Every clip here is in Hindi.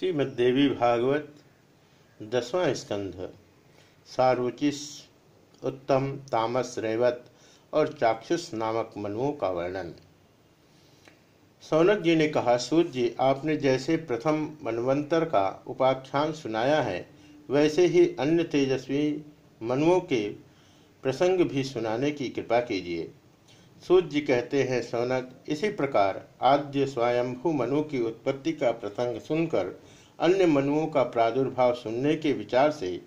श्रीमद्देवी भागवत दसवां स्कंध। सारुचिस उत्तम तामस रेवत और चाक्षुष नामक मनुओं का वर्णन। सौनक जी ने कहा सूर्य जी, आपने जैसे प्रथम मनवंतर का उपाख्यान सुनाया है, वैसे ही अन्य तेजस्वी मनुओं के प्रसंग भी सुनाने की कृपा कीजिए। सूर्य जी कहते हैं, सौनक, इसी प्रकार आद्य स्वयंभू मनु की उत्पत्ति का प्रसंग सुनकर अन्य मनुओं का प्रादुर्भाव सुनने के विचार से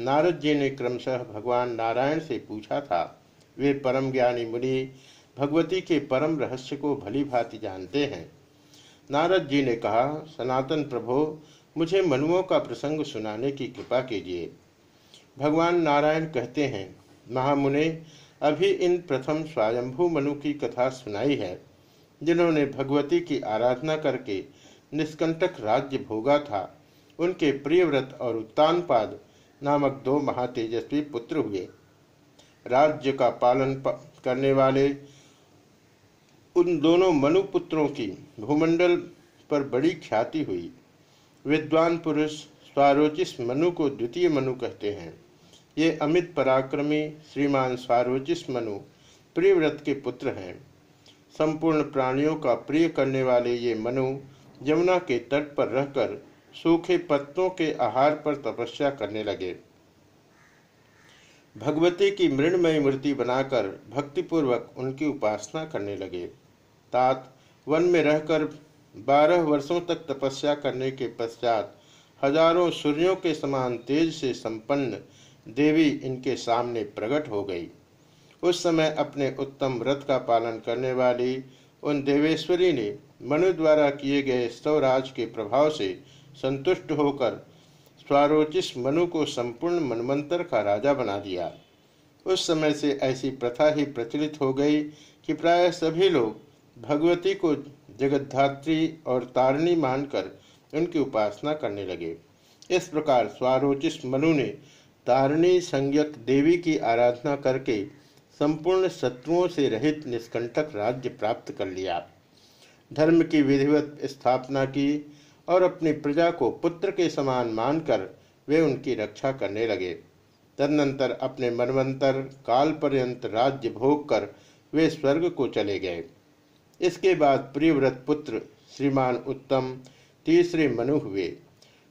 नारद जी ने क्रमशः भगवान नारायण से पूछा था। वे परम ज्ञानी मुनि भगवती के परम रहस्य को भली भांति जानते हैं। नारद जी ने कहा, सनातन प्रभो, मुझे मनुओं का प्रसंग सुनाने की कृपा कीजिए। भगवान नारायण कहते हैं, महामुने अभी इन प्रथम स्वयंभू मनु की कथा सुनाई है, जिन्होंने भगवती की आराधना करके निष्कंटक राज्य भोगा था। उनके प्रियव्रत और उत्तानपाद नामक दो महातेजस्वी पुत्र हुए। राज्य का पालन करने वाले उन दोनों मनु पुत्रों की भूमंडल पर बड़ी ख्याति हुई। विद्वान पुरुष स्वारोचिस मनु को द्वितीय मनु कहते हैं। ये अमित पराक्रमी श्रीमान स्वारोचिस मनु, प्रियव्रत के पुत्र हैं। संपूर्ण प्राणियों का प्रिय करने वाले ये मनु यमुना के तट पर रहकर सूखे पत्तों के आहार पर तपस्या करने लगे। भगवती की मृणमय मूर्ति बनाकर भक्तिपूर्वक उनकी उपासना करने लगे। तात वन में रहकर बारह वर्षों तक तपस्या करने के पश्चात हज़ारों सूर्यों के समान तेज से संपन्न देवी इनके सामने प्रकट हो गई। उस समय अपने उत्तम व्रत का पालन करने वाली उन देवेश्वरी ने मनु द्वारा किए गए स्तवराज के प्रभाव से संतुष्ट होकर स्वारोचिस मनु को संपूर्ण मनमंत्र का राजा बना दिया। उस समय से ऐसी प्रथा ही प्रचलित हो गई कि प्राय सभी लोग भगवती को जगद्धात्री और तारणी मानकर उनकी उपासना करने लगे। इस प्रकार स्वारोचिस मनु ने तारणी संज्ञक देवी की आराधना करके संपूर्ण शत्रुओं से रहित निष्कंटक राज्य प्राप्त कर लिया। धर्म की विधिवत स्थापना की और अपनी प्रजा को पुत्र के समान मानकर वे उनकी रक्षा करने लगे। तदनंतर अपने मनवंतर काल पर्यंत राज्य भोग कर वे स्वर्ग को चले गए। इसके बाद प्रियव्रत पुत्र श्रीमान उत्तम तीसरे मनु हुए।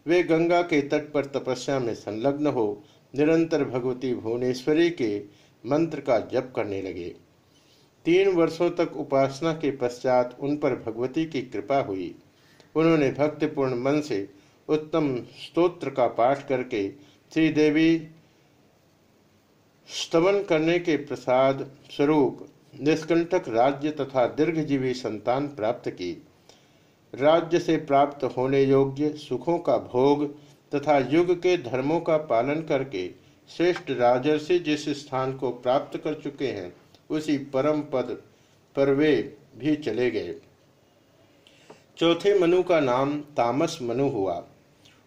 वे गंगा के तट पर तपस्या में संलग्न हो निरंतर भगवती भुवनेश्वरी के मंत्र का जप करने लगे। तीन वर्षों तक उपासना के पश्चात उन पर भगवती की कृपा हुई। उन्होंने भक्तिपूर्ण मन से उत्तम स्तोत्र का पाठ करके श्रीदेवी स्तवन करने के प्रसाद स्वरूप निष्कंठक राज्य तथा दीर्घजीवी संतान प्राप्त की। राज्य से प्राप्त होने योग्य सुखों का भोग तथा युग के धर्मों का पालन करके श्रेष्ठ राजर्षि जिस स्थान को प्राप्त कर चुके हैं, उसी परम पद पर वे भी चले गए। चौथे मनु का नाम तामस मनु हुआ।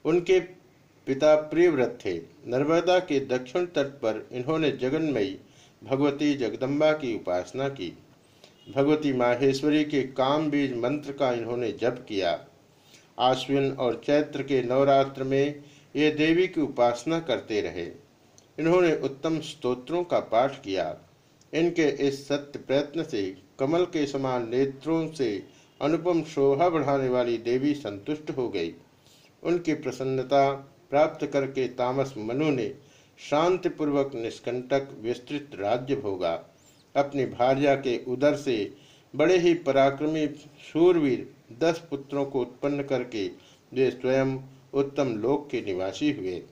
उनके पिता प्रियव्रत थे। नर्मदा के दक्षिण तट पर इन्होंने जगन्मयी भगवती जगदम्बा की उपासना की। भगवती माहेश्वरी के काम बीज मंत्र का इन्होंने जप किया। आश्विन और चैत्र के नवरात्र में ये देवी की उपासना करते रहे। इन्होंने उत्तम स्तोत्रों का पाठ किया। इनके इस सत्य प्रयत्न से कमल के समान नेत्रों से अनुपम शोभा बढ़ाने वाली देवी संतुष्ट हो गई। उनकी प्रसन्नता प्राप्त करके तामस मनु ने शांतिपूर्वक निष्कंटक विस्तृत राज्य भोगा। अपनी भार्या के उदर से बड़े ही पराक्रमी शूरवीर दस पुत्रों को उत्पन्न करके वे स्वयं उत्तम लोक के निवासी हुए।